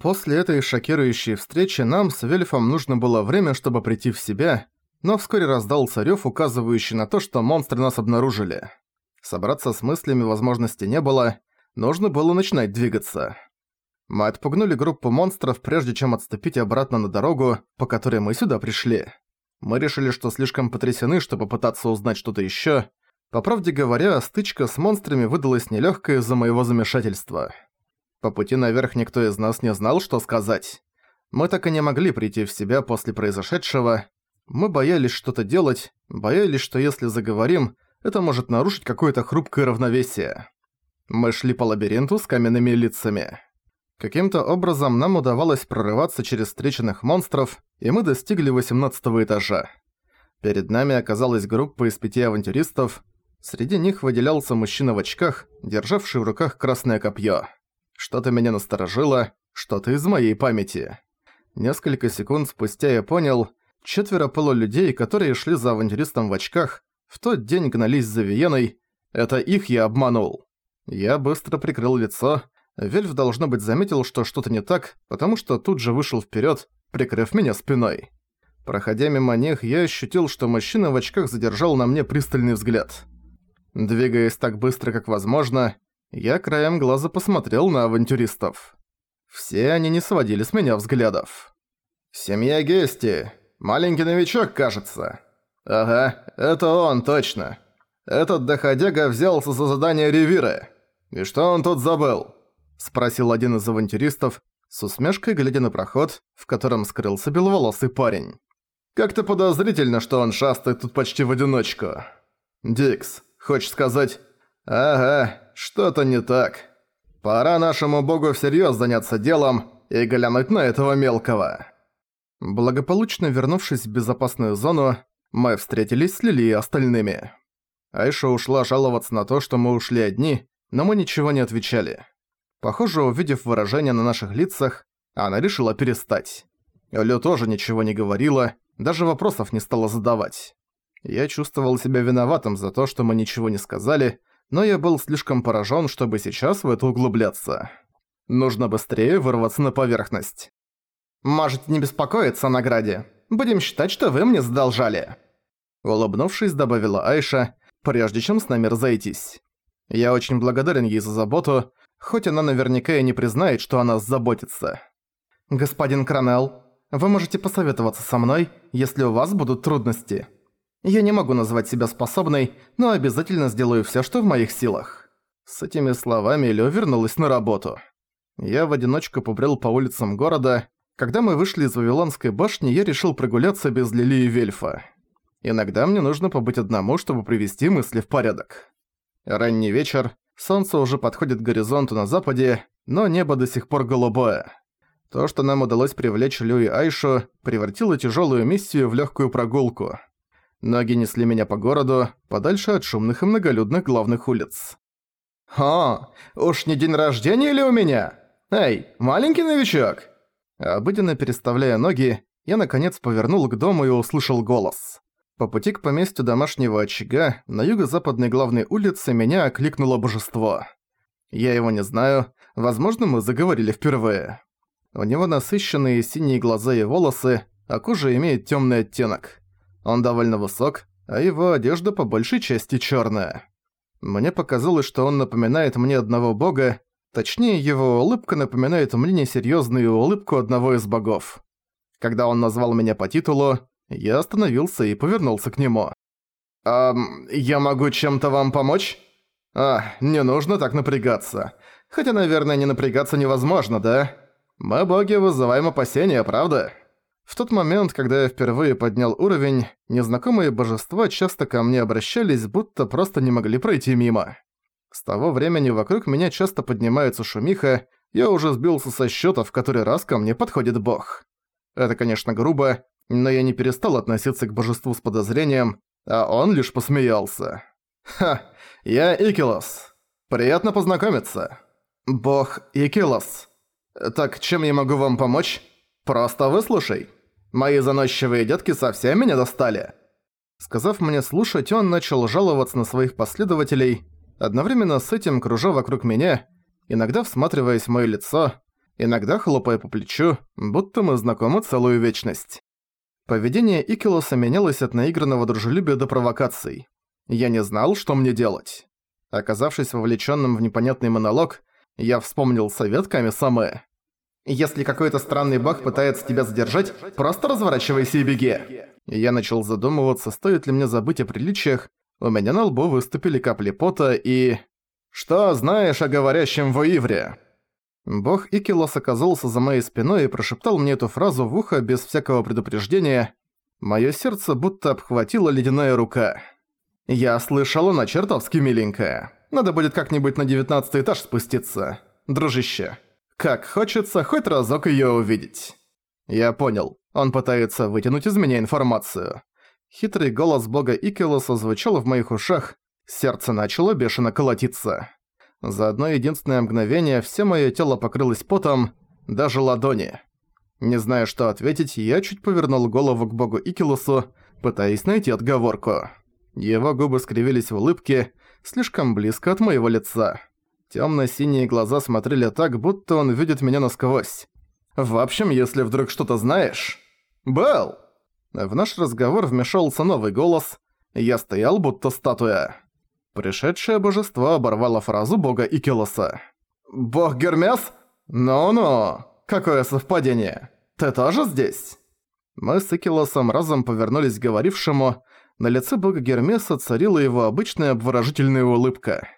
После этой шокирующей встречи нам с Вельфом нужно было время, чтобы прийти в себя, но вскоре раздался рёв, указывающий на то, что монстры нас обнаружили. Собраться с мыслями возможности не было, нужно было начинать двигаться. Мы отпугнули группу монстров, прежде чем отступить обратно на дорогу, по которой мы сюда пришли. Мы решили, что слишком потрясены, чтобы пытаться узнать что-то ещё. По правде говоря, стычка с монстрами выдалась нелёгкой из-за моего замешательства. По пути наверх никто из нас не знал, что сказать. Мы так и не могли прийти в себя после произошедшего. Мы боялись что-то делать, боялись, что если заговорим, это может нарушить какое-то хрупкое равновесие. Мы шли по лабиринту с каменными лицами. Каким-то образом нам удавалось прорываться через встреченных монстров, и мы достигли 18 этажа. Перед нами оказалась группа из пяти авантюристов. Среди них выделялся мужчина в очках, державший в руках красное копье. Что-то меня насторожило, что-то из моей памяти. Несколько секунд спустя я понял, четверо полулюдей, которые шли за авантюристом в очках, в тот день гнались за Виеной. Это их я обманул. Я быстро прикрыл лицо. Вельф, должно быть, заметил, что что-то не так, потому что тут же вышел вперед, прикрыв меня спиной. Проходя мимо них, я ощутил, что мужчина в очках задержал на мне пристальный взгляд. Двигаясь так быстро, как возможно, я краем глаза посмотрел на авантюристов. Все они не сводили с меня взглядов. «Семья Гести. Маленький новичок, кажется». «Ага, это он, точно. Этот доходяга взялся за задание Ревиры. И что он тут забыл?» Спросил один из авантюристов, с усмешкой глядя на проход, в котором скрылся беловолосый парень. «Как-то подозрительно, что он шастает тут почти в одиночку. Дикс, хочешь сказать...» «Ага, что-то не так. Пора нашему богу всерьёз заняться делом и глянуть на этого мелкого». Благополучно вернувшись в безопасную зону, мы встретились с Лили и остальными. Айша ушла жаловаться на то, что мы ушли одни, но мы ничего не отвечали. Похоже, увидев выражение на наших лицах, она решила перестать. Лю тоже ничего не говорила, даже вопросов не стала задавать. Я чувствовал себя виноватым за то, что мы ничего не сказали, но я был слишком поражен, чтобы сейчас в это углубляться. Нужно быстрее вырваться на поверхность. «Можете не беспокоиться о награде. Будем считать, что вы мне задолжали». Улыбнувшись, добавила Айша, прежде чем с нами разойтись. Я очень благодарен ей за заботу, хоть она наверняка и не признает, что о нас заботится. «Господин Кранел, вы можете посоветоваться со мной, если у вас будут трудности». Я не могу назвать себя способной, но обязательно сделаю всё, что в моих силах». С этими словами Лё вернулась на работу. Я в одиночку побрел по улицам города. Когда мы вышли из Вавилонской башни, я решил прогуляться без Лили и Вельфа. Иногда мне нужно побыть одному, чтобы привести мысли в порядок. Ранний вечер, солнце уже подходит к горизонту на западе, но небо до сих пор голубое. То, что нам удалось привлечь Лю и Айшу, превратило тяжёлую миссию в лёгкую прогулку – Ноги несли меня по городу, подальше от шумных и многолюдных главных улиц. «О, уж не день рождения ли у меня? Эй, маленький новичок!» Обыденно переставляя ноги, я наконец повернул к дому и услышал голос. По пути к поместью домашнего очага на юго-западной главной улице меня окликнуло божество. Я его не знаю, возможно, мы заговорили впервые. У него насыщенные синие глаза и волосы, а кожа имеет темный оттенок. Он довольно высок, а его одежда по большей части черная. Мне показалось, что он напоминает мне одного бога, точнее, его улыбка напоминает мне несерьезную улыбку одного из богов. Когда он назвал меня по титулу, я остановился и повернулся к нему. «А я могу чем-то вам помочь?» «А, не нужно так напрягаться. Хотя, наверное, не напрягаться невозможно, да? Мы боги вызываем опасения, правда?» В тот момент, когда я впервые поднял уровень, незнакомые божества часто ко мне обращались, будто просто не могли пройти мимо. С того времени вокруг меня часто поднимается шумиха, я уже сбился со счёта, в который раз ко мне подходит бог. Это, конечно, грубо, но я не перестал относиться к божеству с подозрением, а он лишь посмеялся. «Ха, я Икилос. Приятно познакомиться». «Бог Икилос. Так чем я могу вам помочь? Просто выслушай». Мои заносчивые детки совсем меня достали!» Сказав мне слушать, он начал жаловаться на своих последователей, одновременно с этим кружа вокруг меня, иногда всматриваясь в моё лицо. иногда хлопая по плечу, будто мы знакомы целую вечность. Поведение Икилоса менялось от наигранного дружелюбия до провокаций. Я не знал, что мне делать. Оказавшись вовлеченным в непонятный монолог, я вспомнил совет Ками-самы. «Если какой-то странный бог пытается тебя задержать, просто разворачивайся и беги!» Я начал задумываться, стоит ли мне забыть о приличиях, у меня на лбу выступили капли пота и... «Что знаешь о говорящем в Ивре?» Бог Икилос оказался за моей спиной и прошептал мне эту фразу в ухо без всякого предупреждения. Моё сердце будто обхватила ледяная рука. «Я слышала, она чертовски миленькая. Надо будет как-нибудь на девятнадцатый этаж спуститься. Дружище, как хочется хоть разок её увидеть». Я понял. Он пытается вытянуть из меня информацию. Хитрый голос бога Икилоса звучал в моих ушах, сердце начало бешено колотиться. За одно единственное мгновение все моё тело покрылось потом, даже ладони. Не зная, что ответить, я чуть повернул голову к богу Икилусу, пытаясь найти отговорку. Его губы скривились в улыбке, слишком близко от моего лица. Тёмно-синие глаза смотрели так, будто он видит меня насквозь. «В общем, если вдруг что-то знаешь...» «Белл!» В наш разговор вмешался новый голос. Я стоял, будто статуя. Пришедшее божество оборвало фразу бога Икилоса. «Бог Гермес? Ну-ну, какое совпадение. Ты тоже здесь?» Мы с Икилосом разом повернулись к говорившему. На лице бога Гермеса царила его обычная обворожительная улыбка.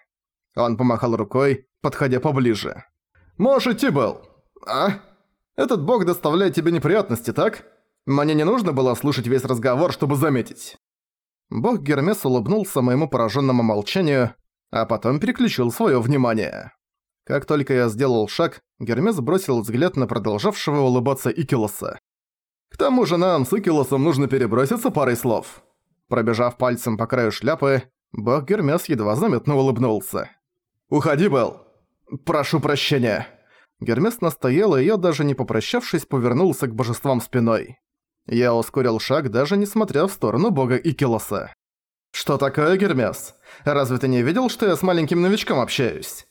Он помахал рукой, подходя поближе. «Можешь идти, Белл!» «А? Этот бог доставляет тебе неприятности, так? Мне не нужно было слушать весь разговор, чтобы заметить». Бог Гермес улыбнулся моему пораженному молчанию, а потом переключил свое внимание. Как только я сделал шаг, Гермес бросил взгляд на продолжавшего улыбаться Икилоса. «К тому же нам с Икилосом нужно переброситься парой слов». Пробежав пальцем по краю шляпы, бог Гермес едва заметно улыбнулся. «Уходи, Белл!» «Прошу прощения!» Гермес настоял, и я, даже не попрощавшись, повернулся к божествам спиной. Я ускорил шаг, даже несмотря в сторону бога Икилоса. «Что такое, Гермес? Разве ты не видел, что я с маленьким новичком общаюсь?»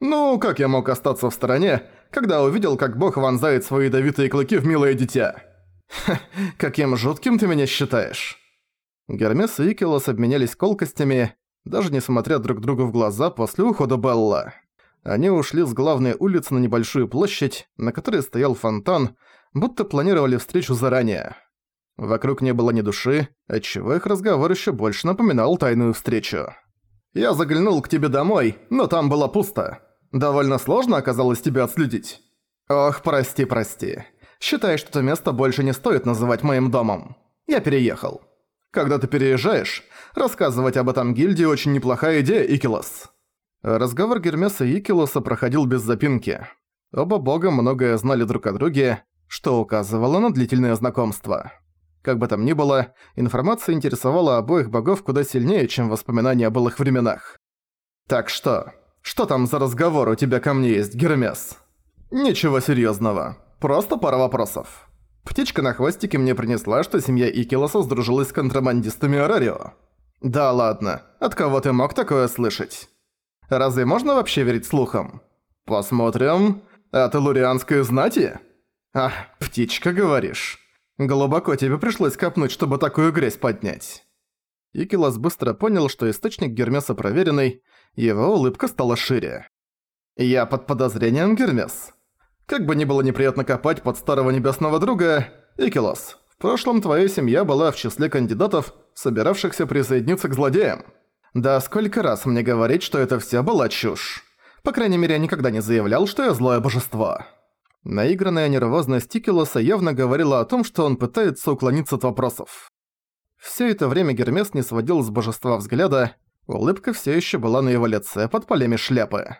«Ну, как я мог остаться в стороне, когда увидел, как бог вонзает свои ядовитые клыки в милое дитя?» «Ха, каким жутким ты меня считаешь?» Гермес и Икилос обменялись колкостями, даже несмотря друг другу в глаза после ухода Белла. Они ушли с главной улицы на небольшую площадь, на которой стоял фонтан, будто планировали встречу заранее. Вокруг не было ни души, отчего их разговор еще больше напоминал тайную встречу. «Я заглянул к тебе домой, но там было пусто. Довольно сложно оказалось тебя отследить». «Ох, прости, прости. Считай, что это место больше не стоит называть моим домом. Я переехал. Когда ты переезжаешь, рассказывать об этом гильдии очень неплохая идея, Икилос». Разговор Гермеса и Икилоса проходил без запинки. Оба бога многое знали друг о друге, что указывало на длительное знакомство. Как бы там ни было, информация интересовала обоих богов куда сильнее, чем воспоминания о былых временах. «Так что? Что там за разговор у тебя ко мне есть, Гермес?» «Ничего серьёзного. Просто пара вопросов. Птичка на хвостике мне принесла, что семья Икилоса сдружилась с контрабандистами Арарио. Да ладно, от кого ты мог такое слышать? Разве можно вообще верить слухам? Посмотрим. От илурианской знати?» «А, птичка, говоришь? Глубоко тебе пришлось копнуть, чтобы такую грязь поднять». Икилос быстро понял, что источник Гермеса проверенный, его улыбка стала шире. «Я под подозрением, Гермес. Как бы ни было неприятно копать под старого небесного друга, Икилос, в прошлом твоя семья была в числе кандидатов, собиравшихся присоединиться к злодеям. Да сколько раз мне говорить, что это вся была чушь. По крайней мере, я никогда не заявлял, что я злое божество». Наигранная нервозность Тикелоса явно говорила о том, что он пытается уклониться от вопросов. Всё это время Гермес не сводил с божества взгляда, улыбка всё ещё была на его лице под полями шляпы.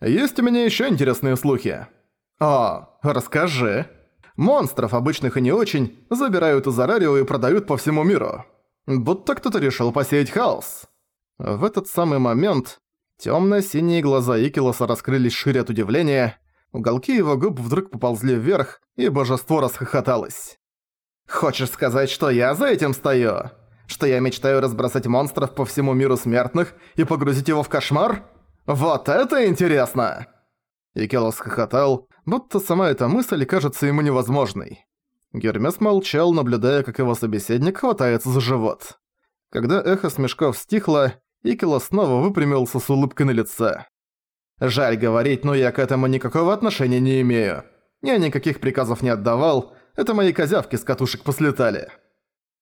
«Есть у меня ещё интересные слухи». «О, расскажи». «Монстров, обычных и не очень, забирают из Арарио и продают по всему миру. Будто кто-то решил посеять хаос». В этот самый момент тёмно-синие глаза Икилоса раскрылись шире от удивления, Уголки его губ вдруг поползли вверх, и божество расхохоталось. «Хочешь сказать, что я за этим стою? Что я мечтаю разбросать монстров по всему миру смертных и погрузить его в кошмар? Вот это интересно!» Икелос хохотал, будто сама эта мысль кажется ему невозможной. Гермес молчал, наблюдая, как его собеседник хватается за живот. Когда эхо смешков стихло, Икела снова выпрямился с улыбкой на лице. «Жаль говорить, но я к этому никакого отношения не имею. Я никаких приказов не отдавал, это мои козявки с катушек послетали».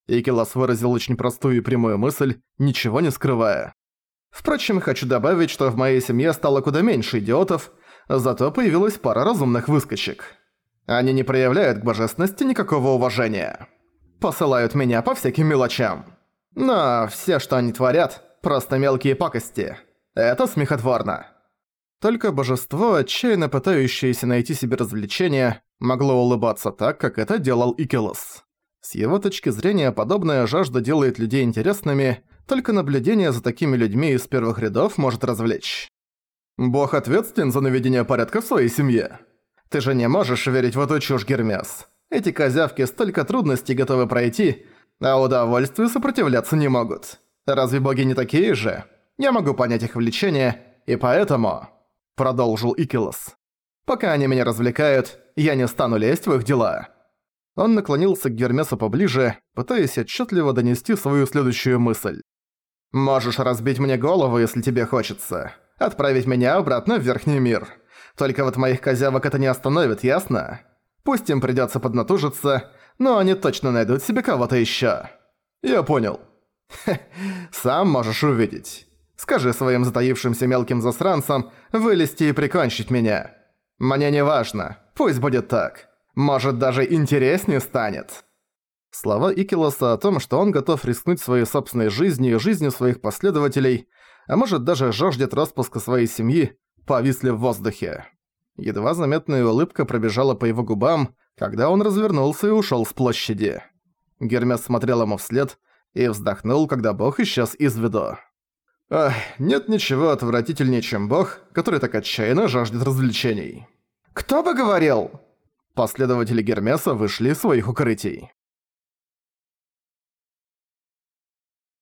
Икелас выразил очень простую и прямую мысль, ничего не скрывая. Впрочем, хочу добавить, что в моей семье стало куда меньше идиотов, зато появилась пара разумных выскочек. Они не проявляют к божественности никакого уважения. Посылают меня по всяким мелочам. Но все, что они творят, просто мелкие пакости. Это смехотворно. Только божество, отчаянно пытающееся найти себе развлечение, могло улыбаться так, как это делал Икелос. С его точки зрения, подобная жажда делает людей интересными, только наблюдение за такими людьми из первых рядов может развлечь. Бог ответственен за наведение порядка в своей семье. Ты же не можешь верить в эту чушь, Гермес. Эти козявки столько трудностей готовы пройти, а удовольствию сопротивляться не могут. Разве боги не такие же? Я могу понять их влечение, и поэтому...» Продолжил Икилос. «Пока они меня развлекают, я не стану лезть в их дела». Он наклонился к Гермесу поближе, пытаясь отчетливо донести свою следующую мысль. «Можешь разбить мне голову, если тебе хочется. Отправить меня обратно в Верхний мир. Только вот моих козявок это не остановит, ясно? Пусть им придётся поднатужиться, но они точно найдут себе кого-то ещё. Я понял. Хе, сам можешь увидеть. Скажи своим затаившимся мелким засранцам вылезти и прикончить меня. Мне не важно, пусть будет так. Может, даже интереснее станет». Слова Икилоса о том, что он готов рискнуть своей собственной жизнью и жизнью своих последователей, а может даже жаждет распуска своей семьи, повисли в воздухе. Едва заметная улыбка пробежала по его губам, когда он развернулся и ушёл с площади. Гермес смотрел ему вслед и вздохнул, когда бог исчез из виду. Ах, нет ничего отвратительнее, чем бог, который так отчаянно жаждет развлечений. «Кто бы говорил?» Последователи Гермеса вышли из своих укрытий.